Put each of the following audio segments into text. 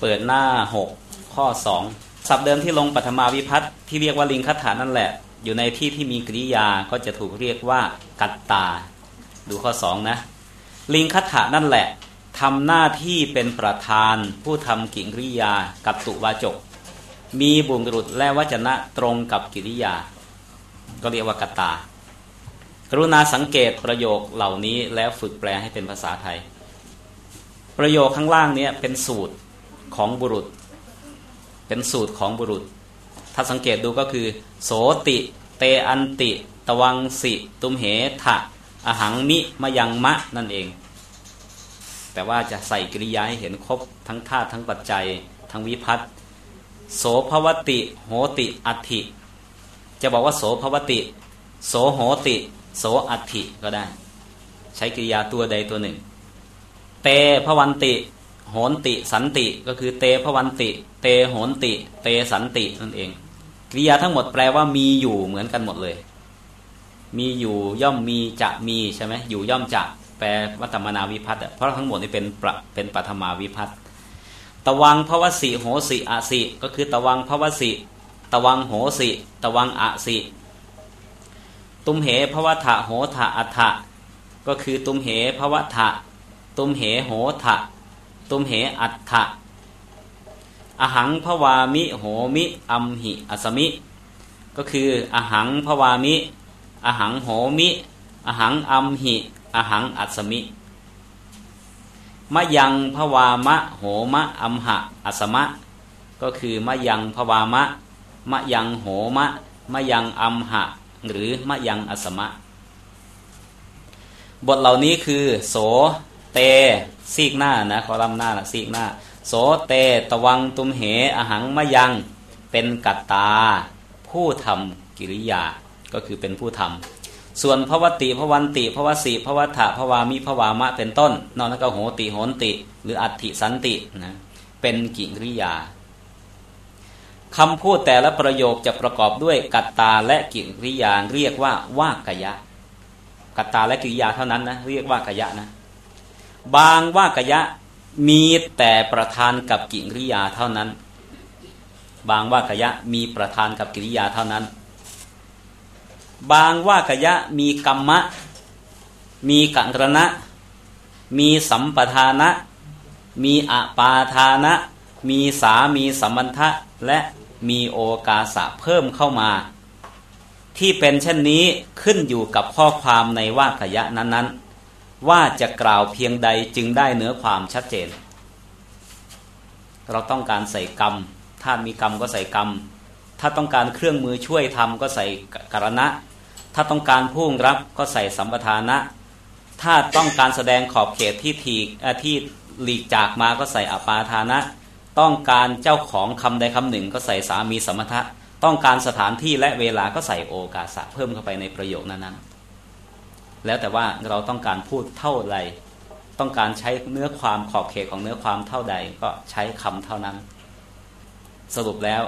เปิดหน้าหกข้อสองศัพท์เดิมที่ลงปัทมาวิพัตที่เรียกว่าลิงคัตฐานั่นแหละ อยู่ในที่ที่มีกริยาก็จะถูกเรียกว่ากัตตา ดูข้อสองนะ ลิงคัตฐานั่นแหละทำหน้าที่เป็นประธานผู้ทำกิริยากับตุวาจก มีบุญรุษและวจนะตรงกับกิริยา ก็เรียกว่ากัตตากรุณาสังเกตประโยคเหล่านี้แล้วฝึกแปลให้เป็นภาษาไทย ประโยคข้างล่างนี้เป็นสูตร ของบุรุษ เป็นสูตรของบุรุษ ถ้าสังเกตดูก็คือ โสติ เตอันติ ตวังสิ ตุมเหทะอหังมิมยังมะนั่นเอง แต่ว่าจะใส่กริยาให้เห็นครบทั้งธาตุทั้งปัจจัย ทั้งวิพัตโสภวติ โหติอัติจะบอกว่าโสภวติ โสโหติ โสอัติก็ได้ ใช้กริยาตัวใดตัวหนึ่ง เตภวันติ โหนติสันติก็คือเตพวันติ เตโหนติ เตสันตินั่นเอง กริยาทั้งหมดแปลว่ามีอยู่เหมือนกันหมดเลย มีอยู่ย่อมมีจะมีใช่ไหมอยู่ย่อมจะแปลวัตมนาวิพัตเพราะทั้งหมดนี่เป็นประเป็นปัทมาวิพัตตวังพระวสีโหสิอาสิ ก็คือตวังพระวสีตวังโหสิ ตวังอาสิ ตุมเหพระวัฏโหทะอัฏฐะก็คือตุมเหพระวัฏตุมเหโหทะ ตุมเหอัฏฐะอหังพวามิโหมิอัมหิอสมิ ก็คืออหังพวามิ อหังโหมิอหังอัมหิอหังอัสมิมะยังพวามะโหมะอัมหะอัสมะ ก็คือมะยังพวามะมะยังโหมะมะยังอัมหะ หรือมะยังอัสมะ บทเหล่านี้คือ โส เตซีกหน้านะคอลัมน์หน้าซีกหน้า โสเตตวังตุมเหอหังมะยัง เป็นกัตตา ผู้ทำกิริยาก็คือเป็นผู้ทำส่วนพระวติพระวันติพระวสีพระวัฏฐพระวามิพระวามะเป็นต้น นอกนั้นก็โหติโหนติ หรืออัติสันตินะเป็นกิริยาคำพูดแต่ละประโยคจะประกอบด้วยกัตตาและกิริยาเรียกว่าวากยะ กัตตาและกิริยาเท่านั้นนะเรียกว่ากยะนะ บางว่ากยะมีแต่ประธานกับกิริยาเท่านั้น บางว่ากยะมีประธานกับกิริยาเท่านั้น บางว่ากยะมีกรรมะ มีกังรณะ มีสัมปทานะ มีอปาทานะ มีสามีสัมบันทะและมีโอกาสะเพิ่มเข้ามา ที่เป็นเช่นนี้ขึ้นอยู่กับข้อความในว่ากยะนั้นๆ ว่าจะกล่าวเพียงใดจึงได้เนื้อความชัดเจน เราต้องการใส่กรรม ถ้ามีกรรมก็ใส่กรรม ถ้าต้องการเครื่องมือช่วยทำก็ใส่กรณะ ถ้าต้องการพุ่งรับก็ใส่สัมปทานะ ถ้าต้องการแสดงขอบเขตที่ทีที่หลีกจากมาก็ใส่อปาทานะ ต้องการเจ้าของคำใดคำหนึ่งก็ใส่สามีสมถะต้องการสถานที่และเวลาก็ใส่โอกาสะเพิ่มเข้าไปในประโยคนั้นๆ แล้วแต่ว่าเราต้องการพูดเท่าไรต้องการใช้เนื้อความขอบเขตของเนื้อความเท่าใดก็ใช้คำเท่านั้น สรุปแล้ว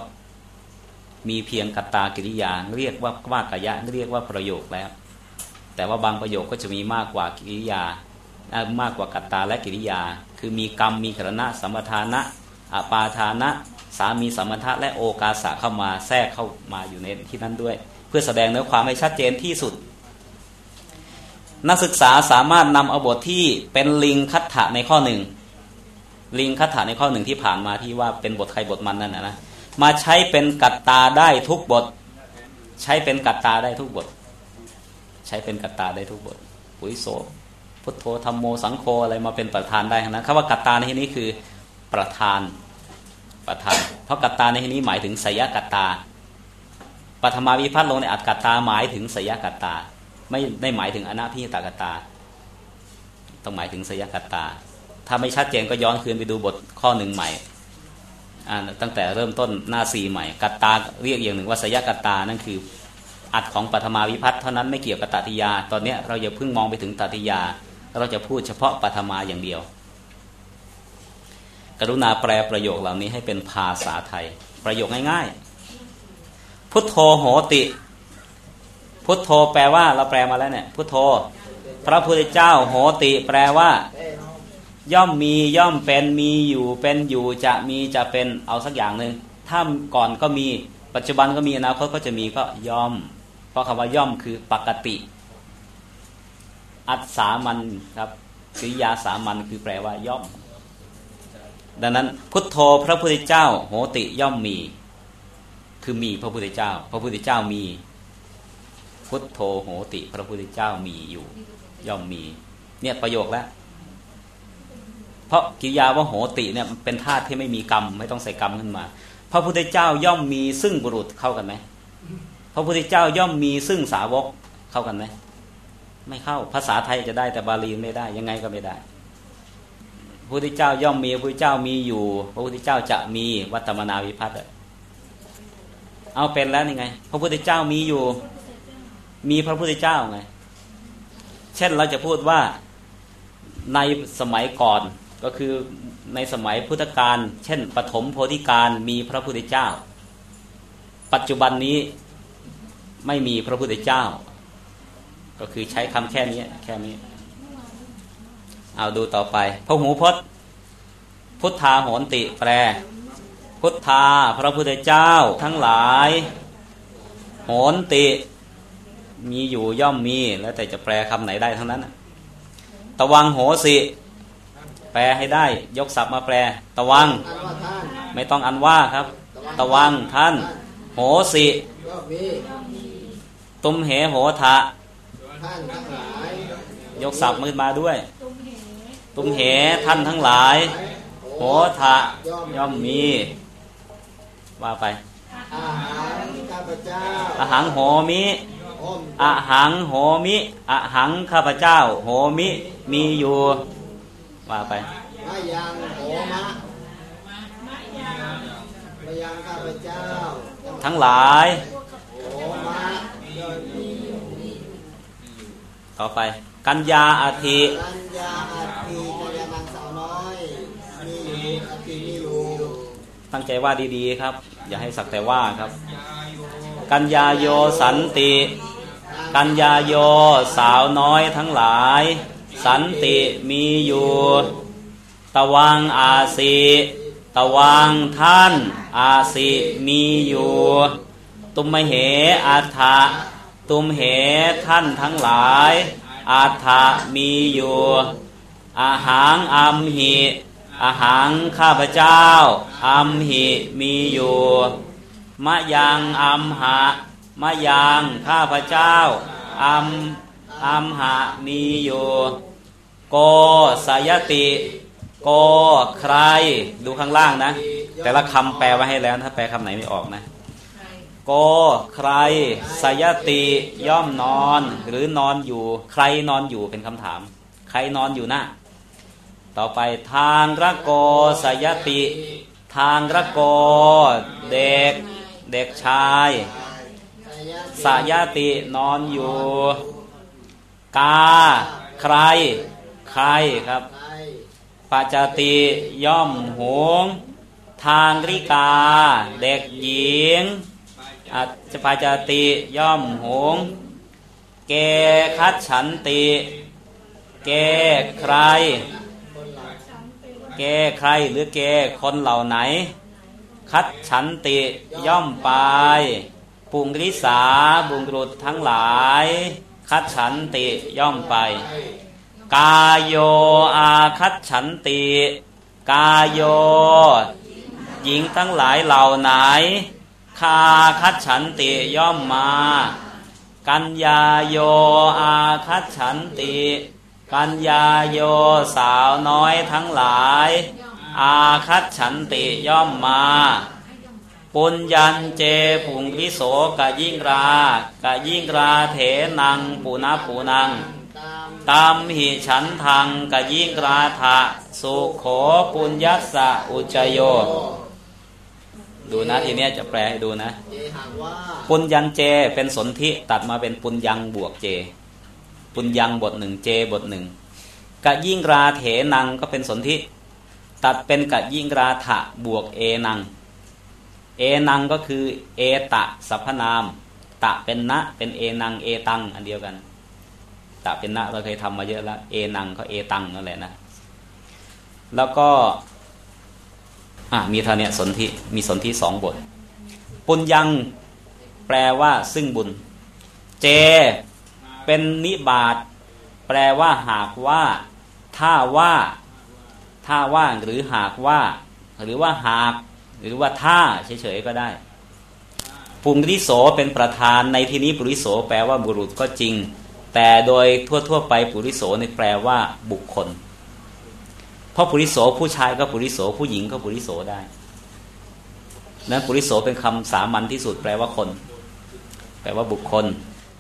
มีเพียงกัตตากิริยาเรียกว่าว่ากายะเรียกว่าประโยคแล้ว แต่ว่าบางประโยคก็จะมีมากกว่ากิริยามากกว่ากัตตาและกิริยา คือมีกรรมมีขรณะสัมปทานะอปาทานะ สามีสัมปทะและโอกาสะเข้ามาแทรกเข้ามาอยู่ในที่นั้นด้วย เพื่อแสดงเนื้อความให้ชัดเจนที่สุด นักศึกษาสามารถนำเอาบทที่เป็นลิงคัตถะในข้อหนึ่งลิงคัตถะในข้อหนึ่งที่ผ่านมาที่ว่าเป็นบทใครบทมันนั่นนะนะมาใช้เป็นกัตตาได้ทุกบท ใช้เป็นกัตตาได้ทุกบท ใช้เป็นกัตตาได้ทุกบทปุยโสพุทโธธรรมโมสังโฆอะไรมาเป็นประธานได้นะคำว่ากัตตาในที่นี้คือประธานประธาน เพราะกัตตาในที่นี้หมายถึงสยกัตตาปฐมาวิพัฒน์ลงในอัตกัตตาหมายถึงสยกัตตา ไม่ได้หมายถึงอนาพิตากตา ต้องหมายถึงสยกตา ถ้าไม่ชัดเจนก็ย้อนคืนไปดูบทข้อหนึ่งใหม่ตั้งแต่เริ่มต้นหน้าสี่ใหม่กัตตาเรียกอย่างหนึ่งว่าสยกตานั่นคืออัดของปฐมาวิพัฒน์เท่านั้นไม่เกี่ยวกับตติยา ตอนนี้เราอย่าเพิ่งมองไปถึงตติยา เราจะพูดเฉพาะปฐมาอย่างเดียว กรุณาแปลประโยคเหล่านี้ให้เป็นภาษาไทย ประโยคง่ายๆ พุทโธโหติ พุทโธแปลว่าเราแปลมาแล้วเนี่ย พุทโธ พระพุทธเจ้าโหติแปลว่า ย่อมมีย่อมเป็นมีอยู่เป็นอยู่จะมีจะเป็นเอาสักอย่างหนึ่งถ้าก่อนก็มีปัจจุบันก็มีอนาคตก็จะมีก็ย่อม เพราะคำว่าย่อมคือปกติ อัศสามันครับกริยาสามัญคือแปลว่าย่อม ดังนั้น พุทโธพระพุทธเจ้า โหติย่อมมี คือมีพระพุทธเจ้า พระพุทธเจ้ามี พุทโธโหติ พระพุทธเจ้ามีอยู่ ย่อมมี เนี่ยประโยคแล้วเพราะกิยาว่าโหติเนี่ยเป็นธาตุที่ไม่มีกรรม ไม่ต้องใส่กรรมขึ้นมา พระพุทธเจ้าย่อมมีซึ่งบุรุษเข้ากันไหมพระพุทธเจ้าย่อมมีซึ่งสาวกเข้ากันไหมไม่เข้าภาษาไทยจะได้แต่บาลีไม่ได้ ยังไงก็ไม่ได้พระพุทธเจ้าย่อมมีพระพุทธเจ้ามีอยู่ พระพุทธเจ้าจะมีวัตมนาวิพัฒน์เอาเป็นแล้วนี่ไง พระพุทธเจ้ามีอยู่ มีพระพุทธเจ้าไง เช่นเราจะพูดว่าในสมัยก่อนก็คือในสมัยพุทธกาลเช่น ปฐมโพธิการมีพระพุทธเจ้า ปัจจุบันนี้ไม่มีพระพุทธเจ้า ก็คือใช้คำแค่นี้แค่นี้ เอาดูต่อไปพระหูพจน์ พุทธาโหนติแปล พุทธาพระพุทธเจ้าทั้งหลาย โหนติ มีอยู่ย่อมมีแล้วแต่จะแปลคำไหนได้ทั้งนั้นตะวังโหสิ แปลให้ได้ ยกศัพท์มาแปล ตะวัง ไม่ต้องอันว่าครับ ตะวังท่าน โหสิตุมเหโหทะยกศัพท์มือมาด้วย ตุมเหท่านทั้งหลาย โหทะย่อมมี ว่าไปอาหังโหมิ อาหังโหมิอาหังข้าพเจ้า โหมิมีอยู่ ว่าไปมะยังโหมะมะยังข้าพเจ้า ทั้งหลายโหมะต่อไป กัญญาอาทิกัญญาอาทิกัญญานางสาวน้อยมีอยู่อาทิมีอยู่ตั้งใจว่าดีๆครับ อย่าให้สักแต่ว่าครับ กัญญาโยสันติ กัญญาโยสาวน้อยทั้งหลาย สันติมีอยู่ตะวังอาสีตะวังท่าน อาสีมีอยู่ ตุมเหอัฏฐะตุมเหท่านทั้งหลายอัฏฐะมีอยู่อาหางอัมหิอาหางข้าพเจ้า อัมหิมีอยู่ มะยังอัมหะ มะยังข้าพเจ้าอัมอัมหะมีอยู่โกสายติโกใคร ดูข้างล่างนะ แต่ละคำแปลไว้ให้แล้วถ้าแปลคำไหนไม่ออกนะโกใครสายติย่อมนอน หรือนอนอยู่ ใครนอนอยู่เป็นคำถาม ใครนอนอยู่นะต่อไปทางระโกสายติ ทางระโกเด็ก เด็กชาย สายตินอนอยู่ กา ใคร ใครครับปัจจติย่อมหง ทางริกา เด็กหญิงอาจปัจจติย่อมหง เกคัดฉันติ เกใคร เกใครหรือเกคนเหล่าไหน คัดฉันติย่อมไป ปุงริสาบุงรุษทั้งหลาย คัดฉันติย่อมไป กายโยอาคัตฉันติ กายโย หญิงทั้งหลายเหล่าไหน คาคัตฉันติย่อมมา กัญญาโยอาคัตฉันติ กัญญาโยสาวน้อยทั้งหลาย อาคัตฉันติย่อมมา ปุญญันเจผุงพิโสกะยิ่งรากะยิ่งราเถนังปุนาปูนังตามหิฉันทางกยิ่งราธะสุโขปุญญัสะอุจโย ดูนะทีนี้จะแปลให้ดูนะ ปุญญังเจเป็นสนธิตัดมาเป็นปุญญังบวกเจ ปุญญังบทหนึ่งเจบทหนึ่งกะยิ่งราเถนังก็เป็นสนธิตัดเป็นกะยิ่งราถะบวกเอนัง เอนังก็คือเอตะสัพนาม ตะเป็นนะเป็นเอนังเอตังอันเดียวกัน ตะเป็นนะเราเคยทำมาเยอะแล้วเอนังก็เอตังนั่นแหละนะแล้วก็อ่ามีเท่านี้สนธิมีสนธิสองบท ปุญยังแปลว่าซึ่งบุญ เจ เป็นนิบาตแปลว่าหากว่า ถ้าว่า ถ้าว่าหรือหากว่า หรือว่าหาก หรือว่าถ้าเฉยๆก็ได้ปุริโสเป็นประธานในที่นี้ปุริโสแปลว่าบุรุษก็จริง แต่โดยทั่วๆไปปุริโสในแปลว่าบุคคล เพราะปุริโสผู้ชายก็ปุริโสผู้หญิงก็ปุริโสได้นั้นปุริโสเป็นคำสามัญที่สุดแปลว่าคน แปลว่าบุคคล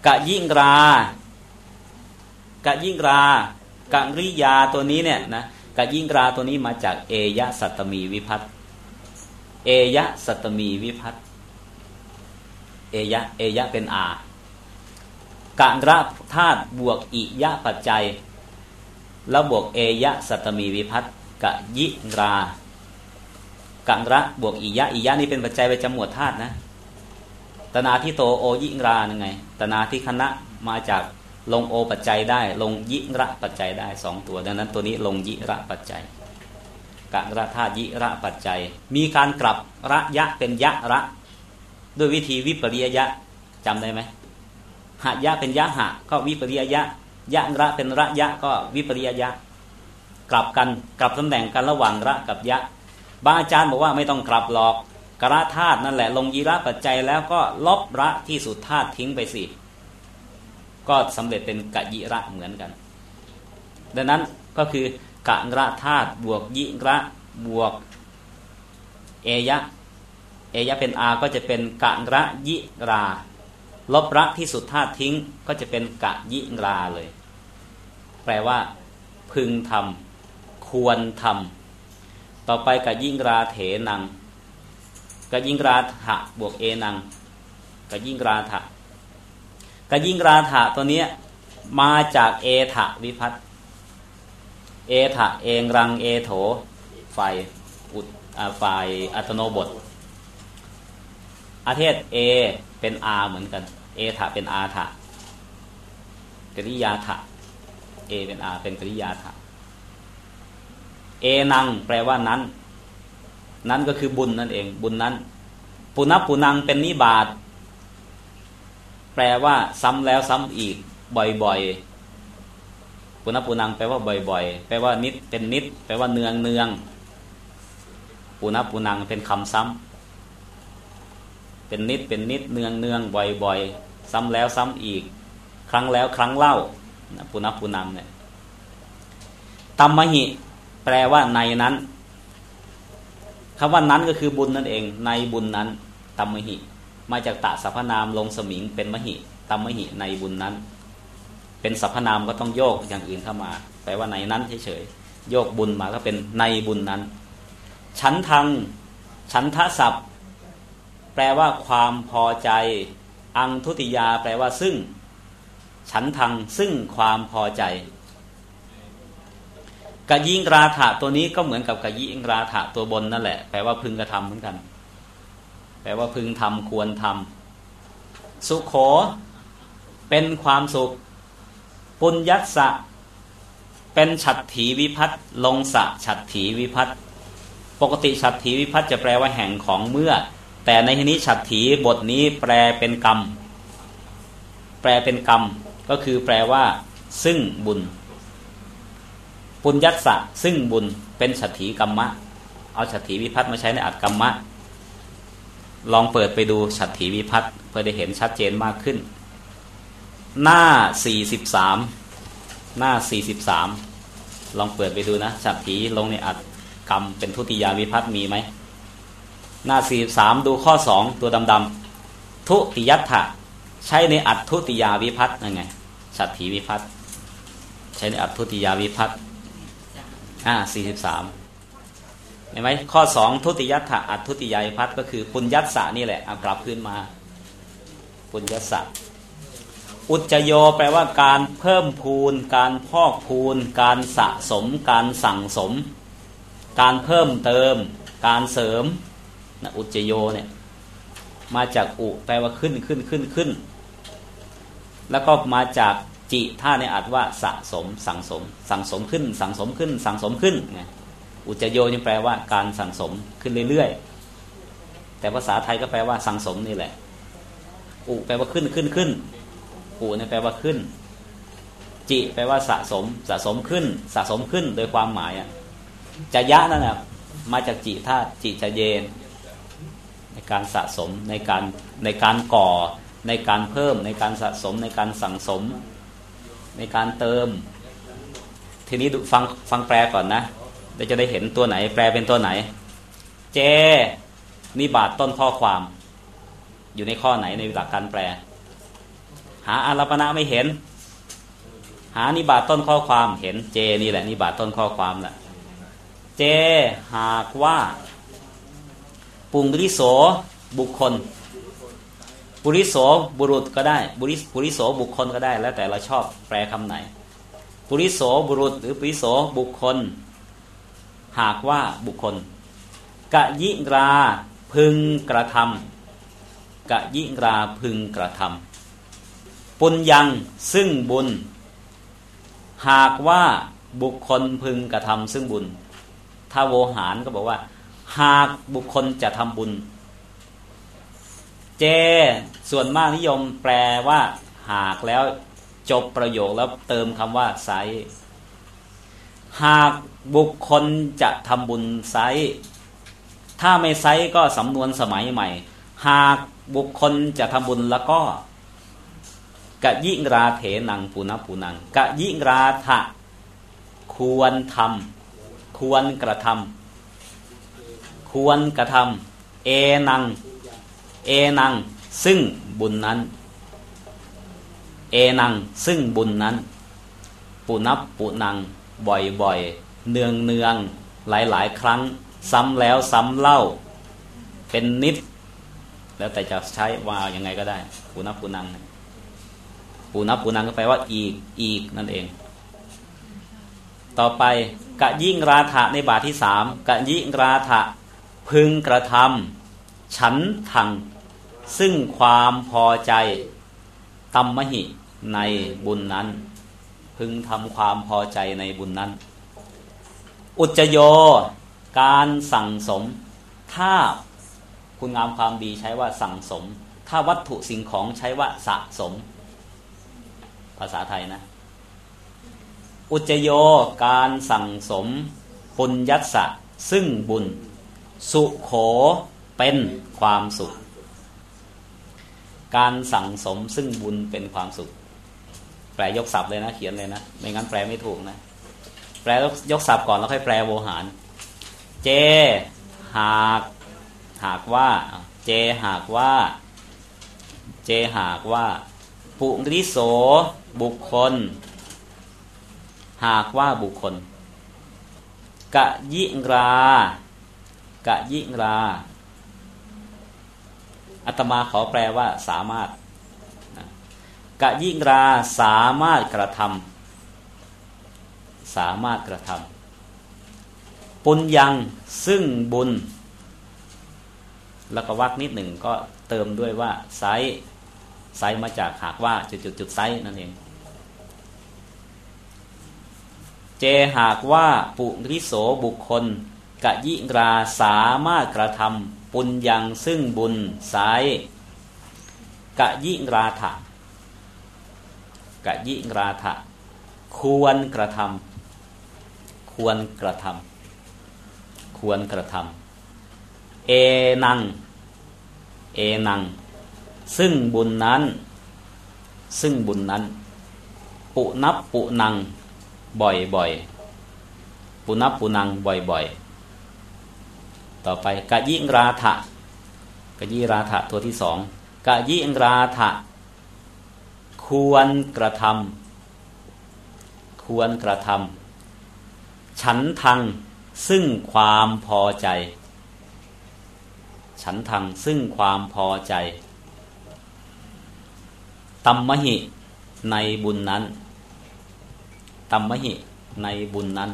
กะยิ่งรากะยิ่งรากะริยาตัวนี้เนี่ยนะกะยิ่งราตัวนี้มาจากเอยะสัตมีวิพัต เอยะสัตมีวิพัตเอยะเอยะเป็นอากะระธาตุบวกอิยะปัจจัย แล้วบวกเอยะสัตมีวิพัตกะยิรากังระบวกอิยะอิยะนี่เป็นปัจจัยไปจำหมวดธาตุนะตนาที่โตโอยิราไงตนาที่คณะมาจากลงโอปัจจัยได้ ลงยิระปัจจัยได้สองตัว ดังนั้นตัวนี้ลงยิระปัจจัย กะระธาตยิระปัจจัย มีการกลับระยะเป็นยะระ ด้วยวิธีวิปริยยะจำได้ไหมหะยะเป็นยะหะก็วิปริยยะยะระเป็นระยะก็วิปริยยะ กลับกันกลับตำแหน่งกันระหว่างระกับยะบางอาจารย์บอกว่าไม่ต้องกลับหรอกกระธาตุนั่นแหละลงยีระปัจจัยแล้วก็ลบระที่สุดธาตุทิ้งไปสิก็สำเร็จเป็นกะยิระเหมือนกัน ดังนั้นก็คือ กะระธาตุบวกยิระบวกเอยะ เอยะเป็นอาก็จะเป็นกะระยิรา ลบระที่สุดธาตุทิ้งก็จะเป็นกะยิราเลย แปลว่า พึงทำควรทำต่อไปกะยิงราเถนังกะยิงราถะบวกเอนังกะยิงราถะกะยิงราถะตัวนี้มาจากเอถะวิพัต เอถะเองรังเอโถไฟอุดไฟอัตโนบท อาเทศเอเป็นอาเหมือนกัน เอถะเป็นอาถะกริยาถะเอเป็นอาเป็นกริยาถะเอนังแปลว่านั้น นั้นก็คือบุญนั่นเอง บุญนั้น ปุณปุนังเป็นนิบาตแปลว่าซ้ำแล้วซ้ำอีก บ่อยๆ ปุณปุนังแปลว่าบ่อย ๆ แปลว่านิดเป็นนิด แปลว่าเนืองเนืองปุณปุนังเป็นคำซ้ำเป็นนิดเป็นนิดเนืองเนืองบ่อยๆ ซ้ำแล้วซ้ำอีก ครั้งแล้วครั้งเล่าปุณปุนังเนี่ยตัมมหิ แปลว่าในนั้นคำว่านั้นก็คือบุญนั่นเอง ในบุญนั้นตัมมหิ มาจากตะสรรพนามลงสมิงเป็นมหิตามมหิในบุญนั้น เป็นสรรพนามก็ต้องโยกอย่างอื่นเข้ามาแปลว่าในนั้นเฉยๆโยกบุญมาก็เป็นในบุญนั้นชั้นทางชั้นทศัพท์ แปลว่าความพอใจ อังทุติยา แปลว่าซึ่ง ฉันทางซึ่งความพอใจกะยิงราถะตัวนี้ก็เหมือนกับกะยิงราถะตัวบนนั่นแหละ แปลว่าพึงกระทำเหมือนกัน แปลว่าพึงทำควรทำสุขโข เป็นความสุข ปุญญัสะเป็นฉัตรถีวิพัตลงสะฉัตรถีวิพัตปกติฉัตรถีวิพัตจะแปลว่าแห่งของเมื่อ แต่ในที่นี้ฉัตรถีบทนี้แปลเป็นกรรม แปลเป็นกรรม ก็คือแปลว่า ซึ่งบุญ ปุญญัสะซึ่งบุญเป็นฉัตรถีกรรมะ เอาฉัตรถีวิพัตมาใช้ในอัตกรรมะ ลองเปิดไปดูฉัตรถีวิพัฒน์เพื่อได้เห็นชัดเจนมากขึ้น หน้าสี่สิบสามหน้าสี่สิบสามลองเปิดไปดูนะฉัตรถีลงในอัดกรรมเป็นทุติยาวิพัฒน์มีไหม หน้าสี่สามดูข้อสองตัวดำๆทุติยัตถะใช้ในอัดทุติยาวิพัฒน์ยังไงฉัตรถีวิพัฒน์ใช้ในอัดทุติยาวิพัฒน์อ่าสี่สิบสามเห็นไหมข้อสองทุติยัตถะอัตทุติยายพัฒก็คือปุญญัตสะนี่แหละเอากลับขึ้นมาปุญญัตสะ อุจโยแปลว่าการเพิ่มพูน การพอกพูน การสะสม การสั่งสม การเพิ่มเติม การเสริมนะอุจโยเนี่ยมาจากอุแปลว่าขึ้นขึ้นขึ้นขึ้น แล้วก็มาจากจิท่าในอัดว่าสะสมสั่งสม สั่งสมขึ้น สั่งสมขึ้น สั่งสมขึ้นไงอุจโยนี่แปลว่าการสั่งสมขึ้นเรื่อยๆแต่ภาษาไทยก็แปลว่าสั่งสมนี่แหละอุแปลว่าขึ้นขึ้นขึ้น อุเนี่ยแปลว่าขึ้น จิแปลว่าสะสมสะสมขึ้น สะสมขึ้นโดยความหมายอะจะยะนั่นแหละมาจากจิธาตุจิจะเยน ในการสะสมในการในการก่อ ในการเพิ่ม ในการสะสมในการสั่งสม ในการเติม ทีนี้ฟังฟังแปลก่อนนะเราจะได้เห็นตัวไหน แปลเป็นตัวไหน เจนี่บาทต้นข้อความ อยู่ในข้อไหนในหลักการแปล หาอารปนาไม่เห็น หานิบาตต้นข้อความเห็นเจนี่แหละนิบาตต้นข้อความแหละเจหากว่า ปุงริโสบุคคล ปุริโสบุรุษก็ได้ บุริปุริโสบุคคลก็ได้ แล้วแต่เราชอบแปลคำไหน ปุริโสบุรุษ หรือปุริโสบุคคล หากว่าบุคคล กะยิราพึงกระทำกะยิราพึงกระทำ ปุญยังซึ่งบุญ หากว่าบุคคลพึงกระทำซึ่งบุญ ถ้าโวหารก็บอกว่า หากบุคคลจะทำบุญ เจส่วนมากนิยมแปลว่า หากแล้วจบประโยคแล้วเติมคำว่าไซหากบุคคลจะทำบุญไซถ้าไม่ไซก็สำนวนสมัยใหม่ หากบุคคลจะทำบุญแล้วก็ กะยิงราเถนังปุณปุนังกะยิงราทะควรทำควรกระทำควรกระทำเอนัง เอนัง ซึ่งบุญนั้น เอนัง ซึ่งบุญนั้น ปุนับปุนัง บ่อยบ่อยเนืองเนืองหลายหลายครั้ง ซ้ำแล้วซ้ำเล่า เป็นนิด แล้วแต่จะใช้ว่ายังไงก็ได้ปุนับปุนัง ปุนับปุนังก็แปลว่าอีกอีกนั่นเอง ต่อไปกะยิ่งราถะในบาทที่สามกะยิ่งราถะพึงกระทำฉันทัง ซึ่งความพอใจตัมมหิในบุญนั้น พึงทำความพอใจในบุญนั้น อุจโย การสั่งสม ถ้าคุณงามความดีใช้ว่าสั่งสม ถ้าวัตถุสิ่งของใช้ว่าสะสม ภาษาไทยนะ อุจโยการสั่งสมปุญญัสะซึ่งบุญ สุโขเป็นความสุข การสั่งสมซึ่งบุญเป็นความสุข แปลยกศัพท์เลยนะ เขียนเลยนะ ไม่งั้นแปลไม่ถูกนะ แปลยกศัพท์ก่อนแล้วค่อยแปลโวหาร เจ หาก หากว่า เจหากว่า เจหากว่า ปุริโส บุคคล หากว่าบุคคล กะยิรากะยิราอัตมาขอแปลว่าสามารถกะยิ่งราสามารถกระทำสามารถกระทำปุญยังซึ่งบุญ แล้วก็วักนิดหนึ่งก็เติมด้วยว่าไซ ไซมาจากหากว่าจุดจุดจุดไซนั่นเอง เจหากว่าปุริโสบุคคล กะยิราสามารถกระทำปุญยังซึ่งบุญสายกะยิราถะกะยิราถะควรกระทำควรกระทำควรกระทำเอนัง เอนัง ซึ่งบุญนั้น ซึ่งบุญนั้น ปุนับปุนังบ่อยบ่อยปุนับปุนังบ่อยบ่อยต่อไปกะยิงราถะกะยิราถะตัวที่สองกะยิงราถะควรกระทำควรกระทำฉันทังซึ่งความพอใจ ฉันทังซึ่งความพอใจ ตัมมหิในบุญนั้นตัมมหิในบุญนั้น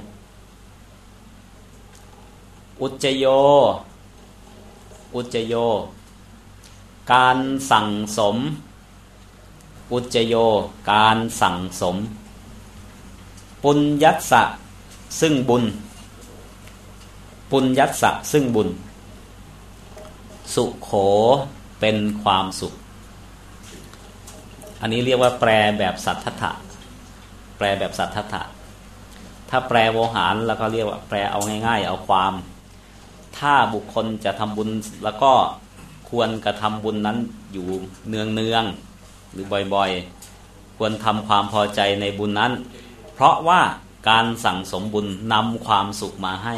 อุจโย อุจโย การสั่งสม อุจโย การสั่งสม ปุญญัสสะซึ่งบุญปปุญญัสสะซึ่งบุญ สุขโขเป็นความสุข อันนี้เรียกว่าแปลแบบสัทธะแปลแบบสัทธะถ้าแปลโวหารแล้วก็เรียกว่าแปลเอาง่าย ๆ เอาความ ถ้าบุคคลจะทำบุญแล้วก็ควรกระทำบุญนั้นอยู่เนืองๆหรือบ่อยๆ ควรทำความพอใจในบุญนั้น เพราะว่าการสั่งสมบุญนำความสุขมาให้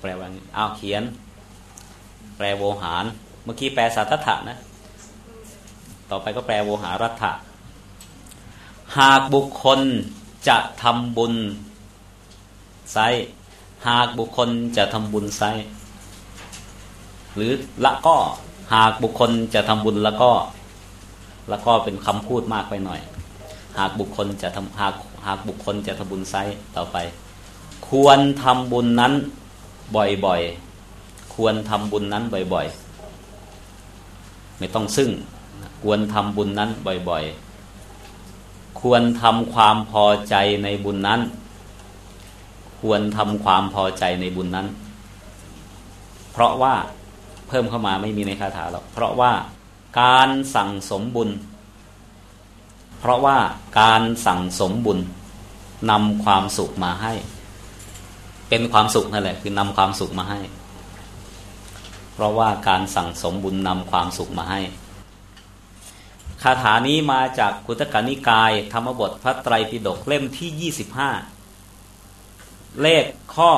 แปลว่าเอาเขียน แปลโวหาร เมื่อกี้แปลสัทธะนะ ต่อไปก็แปลโวหารัฐะหากบุคคลจะทำบุญไซหากบุคคลจะทำบุญไซหรือละก็หากบุคคลจะทำบุญล้วก็ล้วก็เป็นคำพูดมากไปหน่อย หากบุคคลจะทำหากหากบุคคลจะทำบุญไซต่อไป ควรทำบุญนั้นบ่อยๆ ควรทำบุญนั้นบ่อยๆ ไม่ต้องซึ่ง ควรทำบุญนั้นบ่อยๆ ควรทำความพอใจในบุญนั้น ควรทำความพอใจในบุญนั้น เพราะว่าเพิ่มเข้ามาไม่มีในคาถาหรอกเพราะว่าการสั่งสมบุญ เพราะว่าการสั่งสมบุญนำความสุขมาให้ เป็นความสุขนั่นแหละ คือนำความสุขมาให้ เพราะว่าการสั่งสมบุญนำความสุขมาให้ คาถานี้มาจากคุตกานิกาย ธรรมบทพระไตรปิฎกเล่มที่ 25 เลขข้อ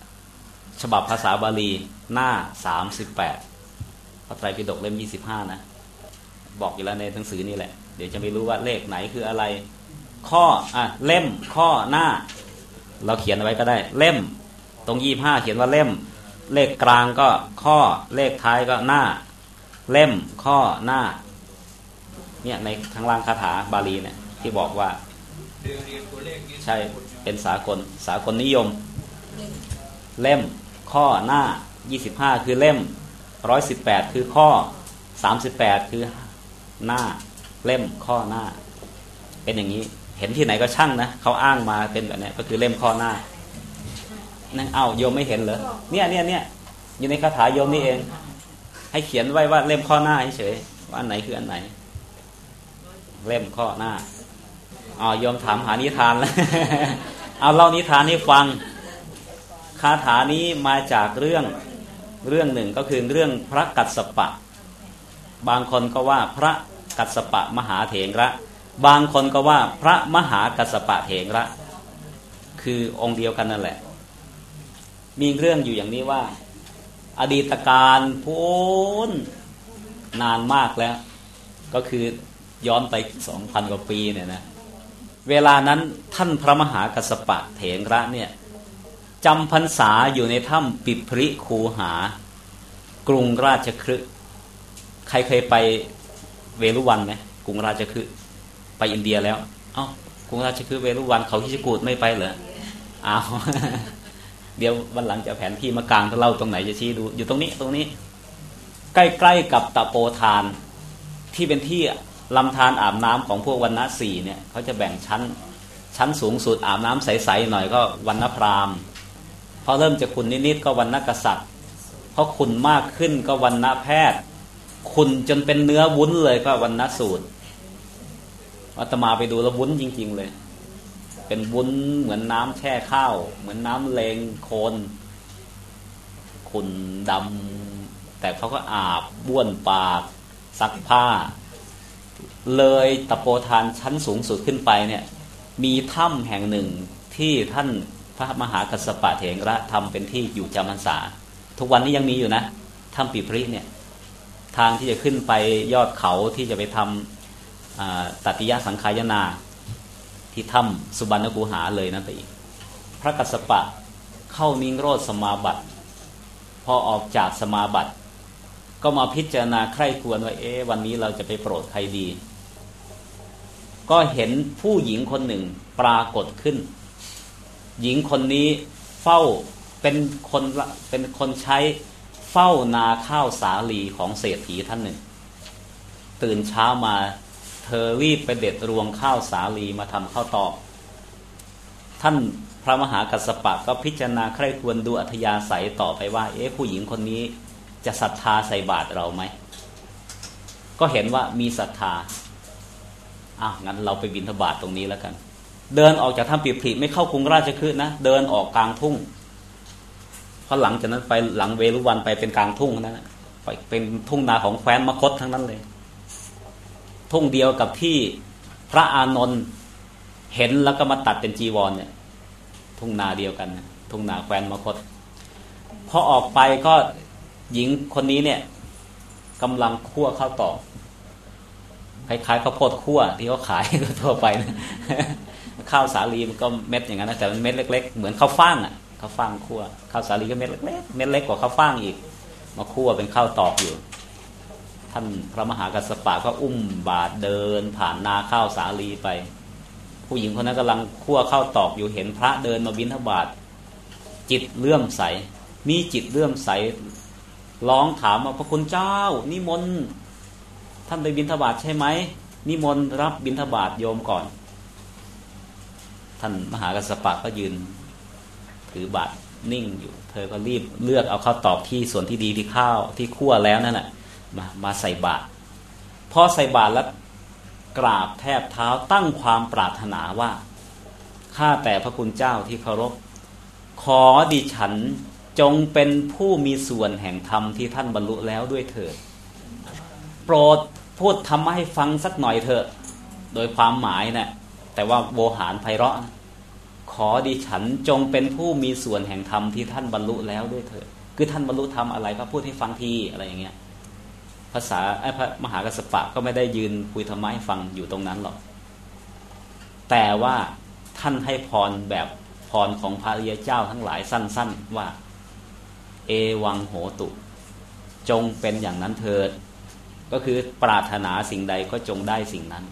118 ฉบับภาษาบาลีหน้า 38 พระไตรปิฎกเล่ม 25 นะ บอกอยู่แล้วในหนังสือนี่แหละ เดี๋ยวจะไม่รู้ว่าเลขไหนคืออะไร ข้ออะเล่มข้อหน้า เราเขียนเอาไว้ก็ได้ เล่ม ตรง 25 เขียนว่าเล่ม เลขกลางก็ข้อเลขท้ายก็หน้า เล่มข้อหน้า เนี่ยในทางล่างคาถาบาลีเนี่ยที่บอกว่าใช่เป็นสากลสากลนิยม เล่มข้อหน้า 25 คือเล่ม 118 คือข้อ 38 คือหน้าเล่มข้อหน้า เป็นอย่างนี้เห็นที่ไหนก็ช่างนะเขาอ้างมาเป็นแบบนี้ก็คือเล่มข้อหน้านั่นเอาโยมไม่เห็นเหรอเนี่ยเนี่ยเนี่ยอยู่ในคาถาโยมนี่เอง ให้เขียนไว้ว่าเล่มข้อหน้าเฉยว่าอันไหนคืออันไหน เล่มข้อหน้าอ๋อโยมถามหานิทานแล้วเอาเล่านิทานให้ฟังคาถานี้มาจากเรื่องเรื่องหนึ่งก็คือเรื่องพระกัสสปะ บางคนก็ว่าพระกัสสปะมหาเถงระ บางคนก็ว่าพระมหากัสสปะเถงระ คือองค์เดียวกันนั่นแหละ มีเรื่องอยู่อย่างนี้ว่า อดีตการพูนนานมากแล้ว ก็คือย้อนไปสองพันกว่าปีเนี่ยนะเวลานั้นท่านพระมหากัสสปะเถระเนี่ยจำพรรษาอยู่ในถ้ำปิพริคูหา กรุงราชคฤห์ใครเคยไปเวรุวันไหมกรุงราชคฤห์ไปอินเดียแล้ว เอ้ากรุงราชคฤห์เวรุวันเขาฮิชกูดไม่ไปเหรออ้าว เดี๋ยววันหลังจะแผนที่มากลางถ้าเล่าตรงไหนจะชี้ดู อยู่ตรงนี้ตรงนี้ ใกล้ๆกับตะโปทาน ที่เป็นที่ลำธารอาบน้ำของพวกวันณะสี่เนี่ยเขาจะแบ่งชั้น ชั้นสูงสุดอาบน้ำใสๆหน่อยก็วันณพราหมณ์พอเริ่มจะขุนนิดๆก็วันณกษัตริย์พอขุนมากขึ้นก็วันณแพทย์ขุนจนเป็นเนื้อวุ้นเลยก็วันณสูตรอาตมาไปดูแล้ววุ้นจริง ๆ เลย เป็นวุ้นเหมือนน้ำแช่ข้าว เหมือนน้ำเลงโคนขุนดำแต่เขาก็อาบบ้วนปากซักผ้า เลยตะโปทานชั้นสูงสุดขึ้นไปเนี่ย มีถ้ำแห่งหนึ่งที่ท่านพระมหากัสสปะเถระทำเป็นที่อยู่จำพรรษา ทุกวันนี้ยังมีอยู่นะถ้ำปีพริเนี่ย ทางที่จะขึ้นไปยอดเขาที่จะไปทำตัติยสังขายนา ที่ถ้ำสุบรรณกูหาเลยนั่นไปอีกพระกัสสปะเข้านิงโรธสมาบัติ พอออกจากสมาบัติ ก็มาพิจารณาใคร่ควรว่าเอ๊ะวันนี้เราจะไปโปรดใครดี ก็เห็นผู้หญิงคนหนึ่งปรากฏขึ้น หญิงคนนี้เฝ้าเป็นคนเป็นคนใช้เฝ้านาข้าวสาลีของเศรษฐีท่านหนึ่ง ตื่นเช้ามา เธอรีบไปเด็ดรวงข้าวสาลีมาทำข้าวตอก ท่านพระมหากัสสปะก็พิจารณาใคร่ควรดูอัธยาศัยต่อไปว่า เอ๊ะผู้หญิงคนนี้จะศรัทธาใส่บาตรเราไหม ก็เห็นว่ามีศรัทธาอ้าวงั้นเราไปบินทบาทตรงนี้แล้วกัน เดินออกจากถ้ำปีพริไม่เข้ากรุงราชคฤห์นะ เดินออกกลางทุ่งพอหลังจากนั้นไปหลังเวรุวันไปเป็นกลางทุ่งนั้นไปเป็นทุ่งนาของแคว้นมคตทั้งนั้นเลย ทุ่งเดียวกับที่พระอานนท์เห็นแล้วก็มาตัดเป็นจีวรเนี่ย ทุ่งนาเดียวกัน ทุ่งนาแคว้นมคตพอออกไปก็หญิงคนนี้เนี่ยกำลังคั่วข้าวตอกคล้ายๆข้าวโพดคั่วที่เขาขายทั่วไปนะข้าวสาลีมันก็เม็ดอย่างนั้นนะแต่มันเม็ดเล็ก ๆ เหมือนข้าวฟ่างอะข้าวฟ่างคั่วข้าวสาลีก็เม็ดเล็กๆเม็ดเล็กกว่าข้าวฟ่างอีก มาคั่วเป็นข้าวตอกอยู่ ท่านพระมหากัสสปะก็อุ้มบาทเดิน ผ่านนาข้าวสาลีไป ผู้หญิงคนนั้นกำลังคั่วข้าวตอกอยู่เห็นพระเดินมาบิณฑบาตจิตเลื่อมใส มีจิตเลื่อมใสร้องถามว่าพระคุณเจ้า นิมนต์ท่านไปบิณฑบาตใช่ไหมนิมนต์รับบิณฑบาตโยมก่อน ท่านมหากัสสปะก็ยืนถือบาตรนิ่งอยู่ เธอก็รีบเลือกเอาข้าวตอกที่ส่วนที่ดีที่ข้าวที่คั่วแล้วนั่นแหละ มามาใส่บาตรพอใส่บาตรแล้วกราบแทบเท้าตั้งความปรารถนาว่าข้าแต่พระคุณเจ้าที่เคารพ ขอดิฉันจงเป็นผู้มีส่วนแห่งธรรมที่ท่านบรรลุแล้วด้วยเถิด โปรดพูดธรรมให้ฟังสักหน่อยเถอะ โดยความหมายนะ่ะแต่ว่าโวหารไพเราะขอดิฉันจงเป็นผู้มีส่วนแห่งธรรมที่ท่านบรรลุแล้วด้วยเถิด คือท่านบรรลุธรรมอะไรพระพูดให้ฟังทีอะไรอย่างเงี้ย ภาษาไอ้พระมหากัสปะก็ไม่ได้ยืนคุยธรรมะให้ฟังอยู่ตรงนั้นหรอก แต่ว่าท่านให้พรแบบพรของพระริยเจ้าทั้งหลายสั้น ๆว่า เอวังโหตุ จงเป็นอย่างนั้นเถิด ก็คือปรารถนาสิ่งใดก็จงได้สิ่งนั้น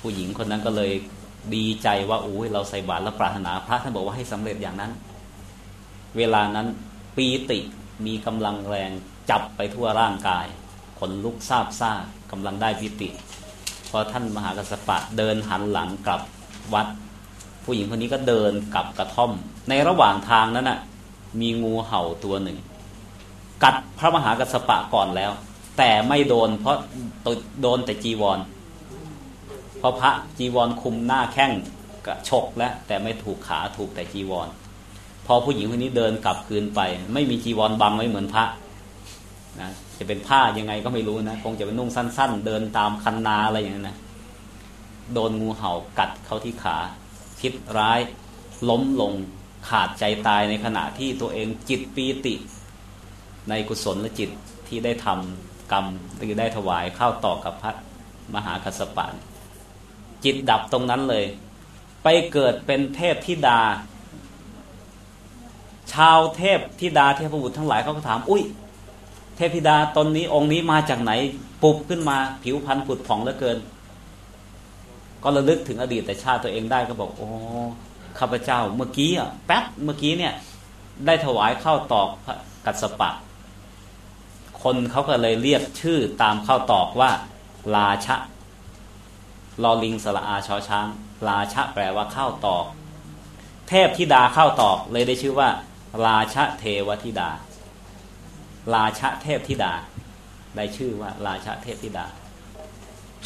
ผู้หญิงคนนั้นก็เลยดีใจว่าโอ้ยเราใส่บาตรแล้วปรารถนาพระท่านบอกว่าให้สำเร็จอย่างนั้น เวลานั้นปีติมีกำลังแรงจับไปทั่วร่างกาย ขนลุกซาบซ่ากำลังได้ปีติ พอท่านมหากัสปะเดินหันหลังกลับวัด ผู้หญิงคนนี้ก็เดินกลับกระท่อม ในระหว่างทางนั้นน่ะมีงูเห่าตัวหนึ่ง กัดพระมหากัสปะก่อนแล้ว แต่ไม่โดน เพราะโดนแต่จีวรเพราะพระจีวรคุมหน้าแข้งกระชกแล้วแต่ไม่ถูกขาถูกแต่จีวรพอผู้หญิงคนนี้เดินกลับคืนไป ไม่มีจีวรบังไว้เหมือนพระนะ จะเป็นผ้ายังไงก็ไม่รู้นะคงจะเป็นนุ่งสั้น ๆ เดินตามคันนาอะไรอย่างนั้นนะโดนงูเห่ากัดเข้าที่ขาคิดร้าย ล้มลงขาดใจตายในขณะที่ตัวเองจิตปีติ ในกุศลและจิตที่ได้ทำกรรมหรือได้ถวายเข้าต่อกับพระมหาคัสปานจิตดับตรงนั้นเลย ไปเกิดเป็นเทพธิดา ชาวเทพธิดาเทพบุตรทั้งหลายเขาก็ถาม อุ้ย เทพธิดาตนนี้องค์นี้มาจากไหน ปุบขึ้นมาผิวพรรณผุดผ่องเหลือเกิน ก็ระลึกถึงอดีตแต่ชาติตัวเองได้ก็บอก โอ้ข้าพเจ้าเมื่อกี้อะแป๊บเมื่อกี้เนี่ย ได้ถวายข้าวตอกพระกัสปะ คนเขาก็เลยเรียกชื่อตามข้าวตอกว่า ลาชะลอลิงสละอาชอช้าง ลาชะแปลว่าข้าวตอก เทพธิดาข้าวตอกเลยได้ชื่อว่า ราชะเทวธิดา ราชะเทพธิดา ได้ชื่อว่า ราชะเทพธิดา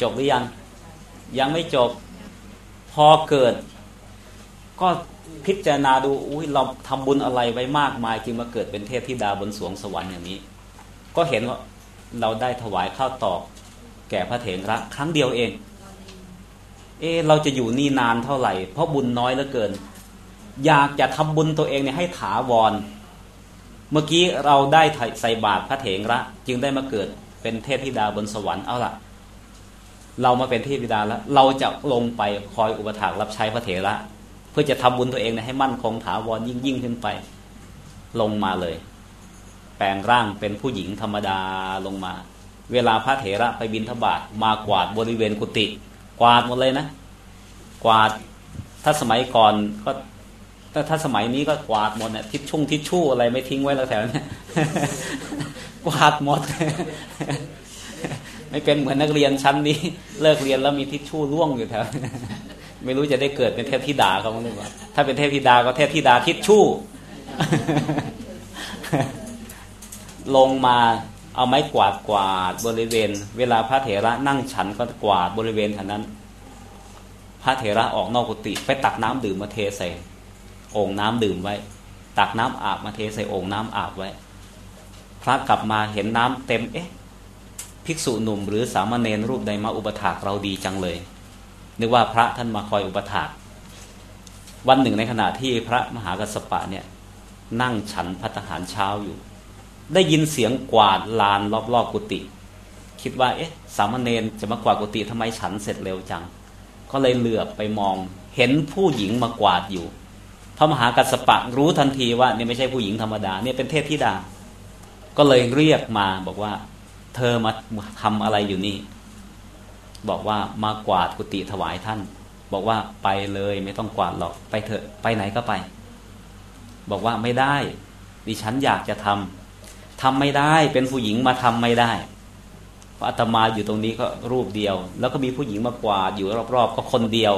จบหรือยัง ยังไม่จบ พอเกิด ก็พิจารณาดูอุ้ยเราทำบุญอะไรไว้มากมายจึงมาเกิดเป็นเทพธิดาบนสวงสวรรค์อย่างนี้ ก็เห็นว่าเราได้ถวายข้าวตอกแก่พระเถระครั้งเดียวเอง เออเราจะอยู่นี่นานเท่าไหร่ เพราะบุญน้อยเหลือเกิน อยากจะทำบุญตัวเองเนี่ยให้ถาวร เมื่อกี้เราได้ใส่บาตรพระเถระ จึงได้มาเกิดเป็นเทพธิดาบนสวรรค์เอาล่ะเรามาเป็นเทพธิดาแล้ว เราจะลงไปคอยอุปถัมภ์รับใช้พระเถระ เพื่อจะทำบุญตัวเองให้มั่นคงถาวรยิ่งยิ่งขึ้นไป ลงมาเลย แปลงร่างเป็นผู้หญิงธรรมดาลงมา เวลาพระเถระไปบินทบาทมากวาดบริเวณกุฏิกวาดหมดเลยนะ กวาดถ้าสมัยก่อนก็ ถ้าถ้าสมัยนี้ก็กวาดหมดเนี่ยทิชชุ่งทิชชู่อะไรไม่ทิ้งไว้แล้วแถวนี้กวาดหมด ไม่เป็นเหมือนนักเรียนชั้นนี้ เลิกเรียนแล้วมีทิชชู่ร่วงอยู่แถวไม่รู้จะได้เกิดเป็นเทพธิดาเขาหรือเปล่าถ้าเป็นเทพธิดาก็เทพธิดาทิชชู่ ลงมาเอาไม้กวาดกวาดบริเวณ เวลาพระเถระนั่งฉันก็กวาดบริเวณแถวนั้น พระเถระออกนอกกุฏิไปตักน้ำดื่มมาเทใส่ โอ่งน้ำดื่มไว้ ตักน้ำอาบมาเทใส่โอ่งน้ำอาบไว้ พระกลับมาเห็นน้ำเต็มเอ๊ะภิกษุหนุ่มหรือสามเณรรูปใดมาอุปถากเราดีจังเลย นึกว่าพระท่านมาคอยอุปถาก วันหนึ่งในขณะที่พระมหากัสสปะเนี่ยนั่งฉันพัตหารเช้าอยู่ ได้ยินเสียงกวาดลานรอบๆกุฏิคิดว่าเอ๊ะสามเณรจะมากวาดกุฏิทำไมฉันเสร็จเร็วจัง ก็เลยเหลือบไปมอง เห็นผู้หญิงมากวาดอยู่ ระมหากัสปะรู้ทันทีว่านี่ไม่ใช่ผู้หญิงธรรมดาเนี่ยเป็นเทพธิดา ก็เลยเรียกมาบอกว่า เธอมาทำอะไรอยู่นี่ บอกว่ามากวาดกุฏิถวายท่าน บอกว่าไปเลยไม่ต้องกวาดหรอกไปเถอะไปไหนก็ไป บอกว่าไม่ได้ ดิฉันอยากจะทำทำไม่ได้เป็นผู้หญิงมาทำไม่ได้เพราะอาตมาอยู่ตรงนี้ก็รูปเดียว แล้วก็มีผู้หญิงมากวาดอยู่รอบๆ ก็คนเดียว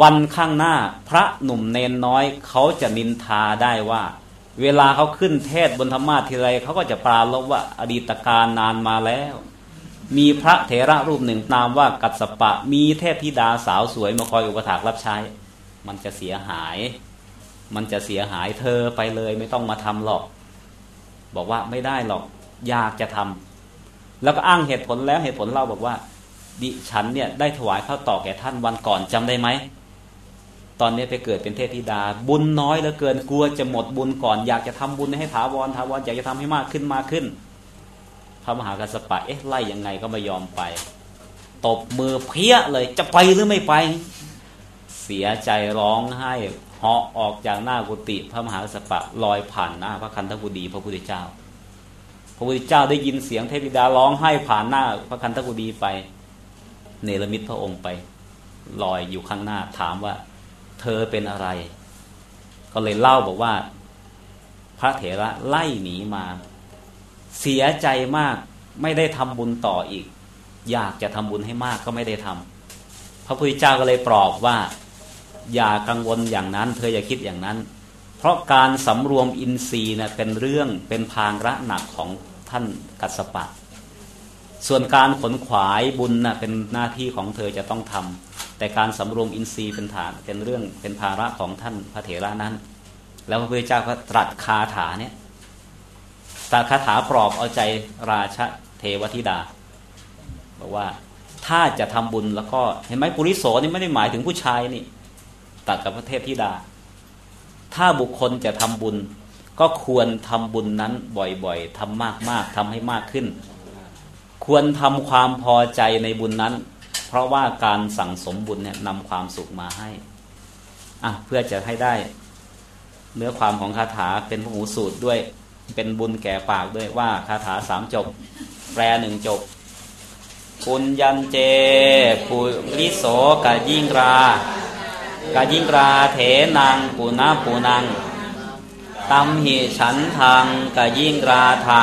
วันข้างหน้าพระหนุ่มเนนน้อยเขาจะนินทาได้ว่า เวลาเขาขึ้นเทศบนธรรมาทีไรเขาก็จะปราลบว่าอดีตการนานมาแล้ว มีพระเถระรูปหนึ่งนามว่ากัสสปะมีเทพธิดาสาวสวยมาคอยอุปถากรับใช้ มันจะเสียหาย มันจะเสียหายเธอไปเลยไม่ต้องมาทำหรอก บอกว่าไม่ได้หรอกอยากจะทำแล้วก็อ้างเหตุผลแล้วเหตุผลเล่าบอกว่า ดิฉันเนี่ยได้ถวายข้าวต่อแก่ท่านวันก่อนจำได้ไหม ตอนนี้ไปเกิดเป็นเทพธิดา บุญน้อยเหลือเกินกลัวจะหมดบุญก่อน อยากจะทำบุญให้ถาวรถาวรอยากจะทำให้มากขึ้นมากขึ้นพระมหากัสปะเอ๊ะไล่ยังไงก็ไม่ยอมไป ตบมือเพี้ยเลย จะไปหรือไม่ไป เสียใจร้องไห้เหาะออกจากหน้ากุฏิพระมหากัสสปะลอยผ่านหน้าพระคันธกุฎีพระพุทธเจ้า พระพุทธเจ้าได้ยินเสียงเทพธิดาร้องไห้ผ่านหน้าพระคันธกุฎีไป เนรมิตพระองค์ไป ลอยอยู่ข้างหน้าถามว่า เธอเป็นอะไร ก็เลยเล่าบอกว่า พระเถระไล่หนีมา เสียใจมากไม่ได้ทำบุญต่ออีก อยากจะทำบุญให้มากก็ไม่ได้ทำพระพุทธเจ้าก็เลยปลอบว่า อย่ากังวลอย่างนั้น เธออย่าคิดอย่างนั้น เพราะการสำรวมอินทรีย์นะเป็นเรื่องเป็นพางระหนักของท่านกัสสปะ ส่วนการขนขวายบุญนะเป็นหน้าที่ของเธอจะต้องทำแต่การสำรวมอินทรีย์เป็นฐานเป็นเรื่องเป็นภาระของท่านพระเถระนั้น แล้วพระพุทธเจ้าก็ตรัสคาถาเนี่ยตรัสคาถาปลอบเอาใจราชเทวธิดาบอกว่าถ้าจะทำบุญแล้วก็เห็นไหมปุริโสนี่ไม่ได้หมายถึงผู้ชายนี่ตัดกับพระเทพธิดา ถ้าบุคคลจะทำบุญ ก็ควรทำบุญนั้นบ่อยๆทำมากๆทำให้มากขึ้น ควรทำความพอใจในบุญนั้น เพราะว่าการสั่งสมบุญเนี่ยนำความสุขมาให้อะเพื่อจะให้ได้ เนื้อความของคาถาเป็นพหูสูตรด้วย เป็นบุญแก่ปากด้วยว่าคาถาสามจบ แปลหนึ่งจบปุญญันเจปุริโสกะยิ่งรากะยิ่งราเถนังปุนาปุนังตัมหิฉันทังกะยิ่งราธา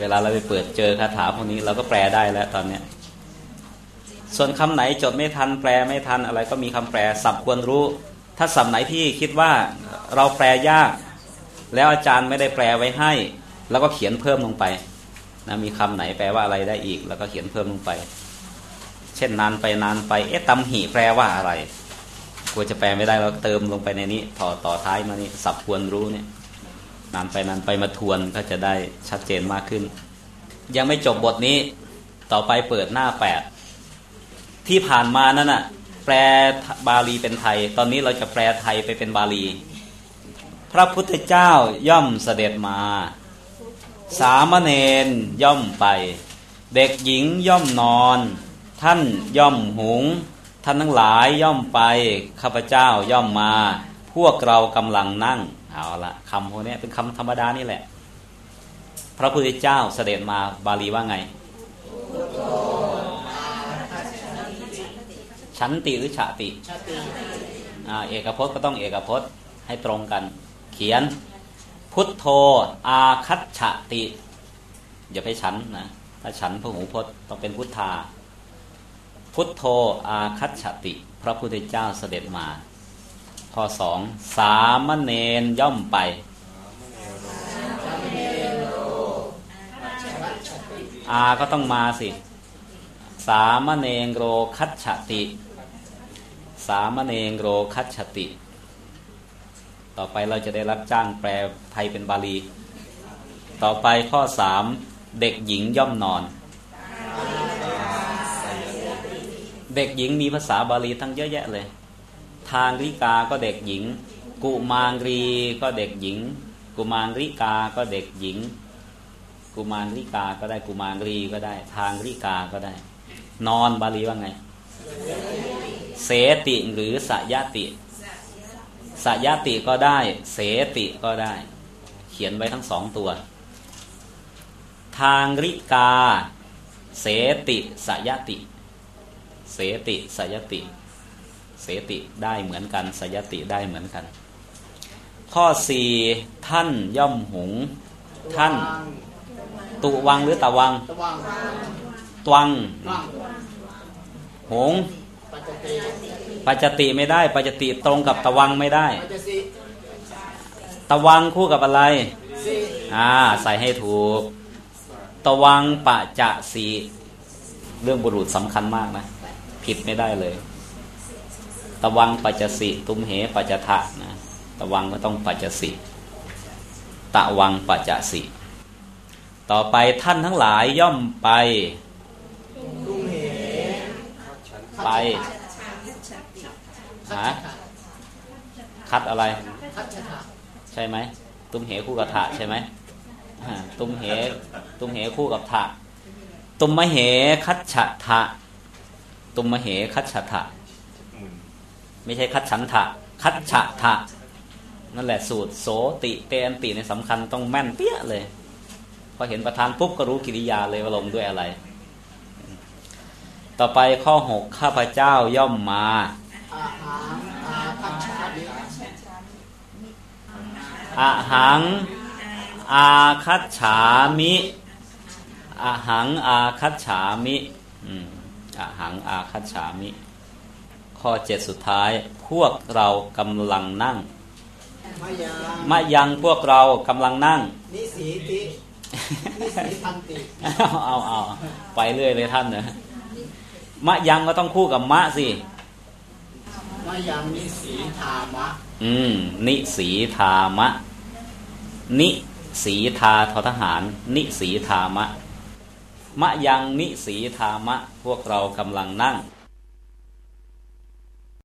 เวลาเราไปเปิดเจอคาถาพวกนี้เราก็แปลได้แล้วตอนเนี้ยส่วนคำไหนจดไม่ทันแปลไม่ทันอะไรก็มีคำแปลสับควรรู้ ถ้าสับไหนที่คิดว่าเราแปลยาก แล้วอาจารย์ไม่ได้แปลไว้ให้ แล้วก็เขียนเพิ่มลงไปนะมีคำไหนแปลว่าอะไรได้อีก แล้วก็เขียนเพิ่มลงไป เช่นนานไปนานไปเอ๊ะตำหีแปลว่าอะไรกลัวจะแปลไม่ได้เราเติมลงไปในนี้ ต่อต่อท้ายมานี่สับควรรู้เนี่ย นานไปนานไปมาทวนก็จะได้ชัดเจนมากขึ้น ยังไม่จบบทนี้ต่อไปเปิดหน้าแปดที่ผ่านมานั่นน่ะ แปลบาลีเป็นไทย ตอนนี้เราจะแปลไทยไปเป็นบาลี พระพุทธเจ้าย่อมเสด็จมา สามเณรย่อมไป เด็กหญิงย่อมนอน ท่านย่อมหุง ท่านทั้งหลายย่อมไปข้าพเจ้าย่อมมา พวกเรากำลังนั่ง เอาละคำพวกนี้เป็นคำธรรมดานี่แหละ พระพุทธเจ้าเสด็จมาบาลีว่าไงฉันติหรือฉะติชาติเอกพจน์ก็ต้องเอกพจน์ให้ตรงกัน เขียน พุทโธอาคัตฉติ อย่าไปฉันนะถ้าฉันพระหูพจน์ต้องเป็นพุทธาพุทโธอาคัตฉติ พระพุทธเจ้าเสด็จมา ข้อสองสามเณรย่อมไปอาก็ต้องมาสิ สามเณรโรคัตฉติ สามเณรโรคัตฉติ ต่อไปเราจะได้รับจ้างแปลไทยเป็นบาลี ต่อไปข้อสามเด็กหญิงย่อมนอน เด็กหญิงมีภาษาบาลีทั้งเยอะแยะเลย ทางริกาก็เด็กหญิง กุมารรีก็เด็กหญิง กุมารริกาก็เด็กหญิง กุมารริกาก็ได้กุมารรีก็ได้ ทางริกาก็ได้ นอนบาลีว่าไง เสติหรือสยติสยติก็ได้ เสติก็ได้ เขียนไว้ทั้งสองตัว ทางริกา เสติสยติ เสติสยติ เสติได้เหมือนกันสยติได้เหมือนกัน ข้อสี่ท่านย่อมหุง ท่าน ตุวังหรือตะวังตวังหงปัจจติปัจจติไม่ได้ ปัจจติตรงกับตะวังไม่ได้ ตะวังคู่กับอะไร อ่า ใส่ให้ถูก ตะวังปะจะสีเรื่องบุรุษสำคัญมากนะ ผิดไม่ได้เลย ตะวังปัจจสิตุมเหปัจจทะนะตะวังก็ต้องปัจจสิตะวังปัจจสิ ต่อไปท่านทั้งหลายย่อมไปลุงเหไปหาคัดอะไรคัจฉะใช่ไหมตุ้มเหคู่กับถะใช่ไหมอ่าตุ้มเหตุ้มเหคู่กับถะตุ้มมเหคัดฉะทะตุ้มมเหคัดฉะทะ ไม่ใช่คัดฉันทะคัดฉะทะนั่นแหละสูตรโสติเตนติในสำคัญต้องแม่นเปี้ยเลย พอเห็นประธานปุ๊บก็รู้กิริยาเลยว่าลงด้วยอะไร ต่อไปข้อหกข้าพเจ้าย่อมมาอาหารอาคัจฉามิอะหังอาคัตฉามิอะหังอาคัตฉามิอืมอะหังอาคัตฉามิ ข้อเจ็ดสุดท้าย พวกเรากำลังนั่งมะยังมะยังพวกเรากำลังนั่ง นิสีตินิสีทันติเอาเอาเอาไปเรื่อยเลยท่านนะมะยังก็ต้องคู่กับมะสิมะยังนิสีธามะ อืม นิสีธามะ นิสีทาทอทหาร นิสีธามะ มะยังนิสีธามะ พวกเรากำลังนั่ง